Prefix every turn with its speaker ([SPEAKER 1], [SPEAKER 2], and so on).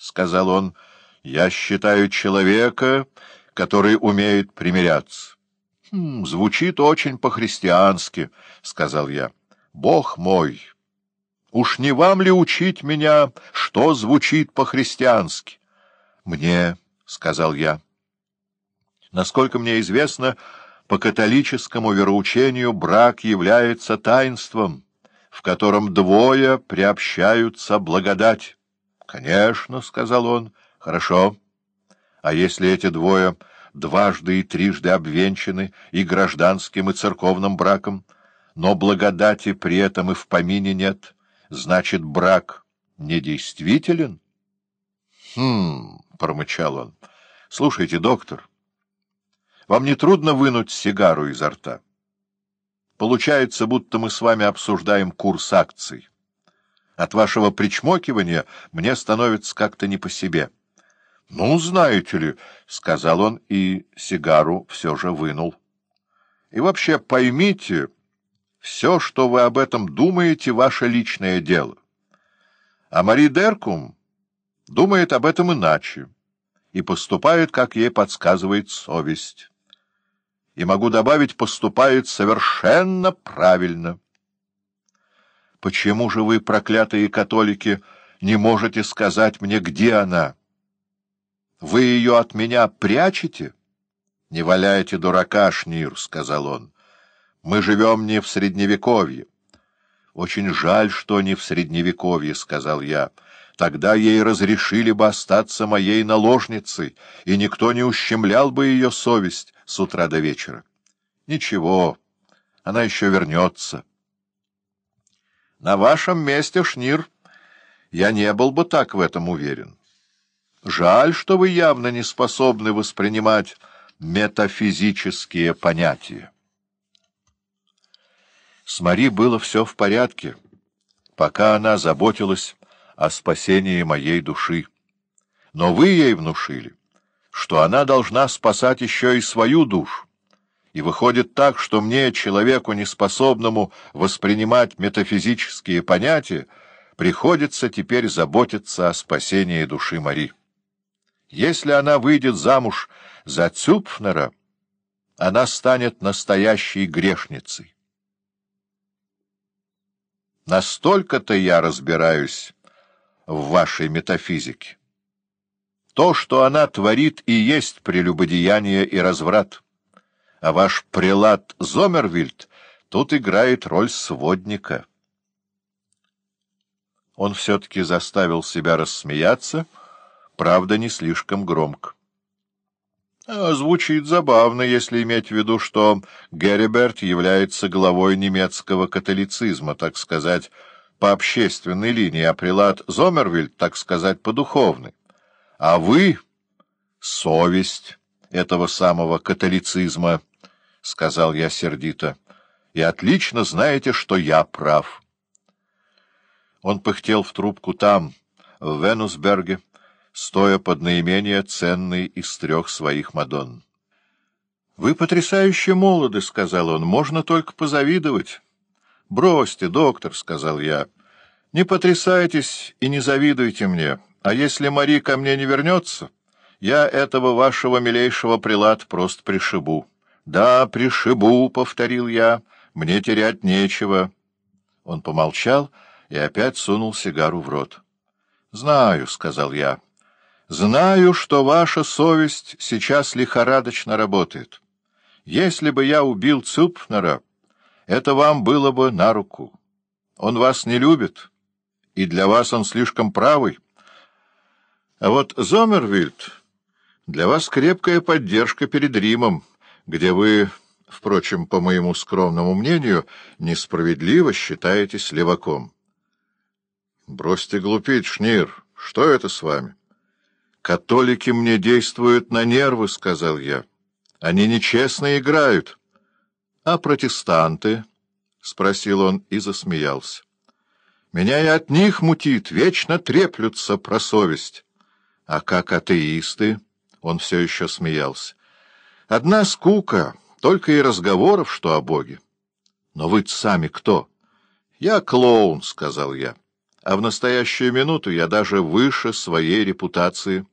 [SPEAKER 1] сказал он, — я считаю человека, который умеет примиряться. «Хм, — Звучит очень по-христиански, — сказал я. — Бог мой! Уж не вам ли учить меня, что звучит по-христиански? — Мне, — сказал я. Насколько мне известно, по католическому вероучению брак является таинством, в котором двое приобщаются благодать. — Конечно, — сказал он, — хорошо. А если эти двое дважды и трижды обвенчаны и гражданским, и церковным браком, но благодати при этом и в помине нет, значит, брак недействителен? — Хм, — промычал он, — слушайте, доктор, вам не трудно вынуть сигару изо рта? Получается, будто мы с вами обсуждаем курс акций. От вашего причмокивания мне становится как-то не по себе. — Ну, знаете ли, — сказал он, и сигару все же вынул. — И вообще поймите, все, что вы об этом думаете, — ваше личное дело. А Мари Деркум думает об этом иначе и поступает, как ей подсказывает совесть. И могу добавить, поступает совершенно правильно. Почему же вы, проклятые католики, не можете сказать мне, где она? Вы ее от меня прячете? — Не валяйте дурака, Шнир, — сказал он. — Мы живем не в Средневековье. — Очень жаль, что не в Средневековье, — сказал я. Тогда ей разрешили бы остаться моей наложницей, и никто не ущемлял бы ее совесть с утра до вечера. Ничего, она еще вернется. На вашем месте, Шнир, я не был бы так в этом уверен. Жаль, что вы явно не способны воспринимать метафизические понятия. С Мари было все в порядке, пока она заботилась о спасении моей души. Но вы ей внушили, что она должна спасать еще и свою душу. И выходит так, что мне, человеку неспособному воспринимать метафизические понятия, приходится теперь заботиться о спасении души Мари. Если она выйдет замуж за Цюпфнера, она станет настоящей грешницей. Настолько-то я разбираюсь в вашей метафизике. То, что она творит, и есть прелюбодеяние и разврат а ваш прелат Зомервильд тут играет роль сводника. Он все-таки заставил себя рассмеяться, правда, не слишком громко. А, звучит забавно, если иметь в виду, что Герриберт является главой немецкого католицизма, так сказать, по общественной линии, а прилад Зомервильд, так сказать, по духовной. А вы — совесть этого самого католицизма, — сказал я сердито, — и отлично знаете, что я прав. Он пыхтел в трубку там, в Венусберге, стоя под наименее ценной из трех своих Мадонн. — Вы потрясающе молоды, — сказал он, — можно только позавидовать. — Бросьте, доктор, — сказал я, — не потрясайтесь и не завидуйте мне, а если Мари ко мне не вернется, я этого вашего милейшего прилад просто пришибу. — Да, пришибу, — повторил я, — мне терять нечего. Он помолчал и опять сунул сигару в рот. — Знаю, — сказал я, — знаю, что ваша совесть сейчас лихорадочно работает. Если бы я убил Цупфнера, это вам было бы на руку. Он вас не любит, и для вас он слишком правый. А вот Зомервильд для вас крепкая поддержка перед Римом где вы, впрочем, по моему скромному мнению, несправедливо считаетесь леваком. Бросьте глупить, Шнир, что это с вами? Католики мне действуют на нервы, — сказал я. Они нечестно играют. А протестанты? — спросил он и засмеялся. Меня и от них мутит, вечно треплются про совесть. А как атеисты? Он все еще смеялся. Одна скука, только и разговоров, что о Боге. Но вы сами кто? Я клоун, — сказал я. а в настоящую минуту я даже выше своей репутации.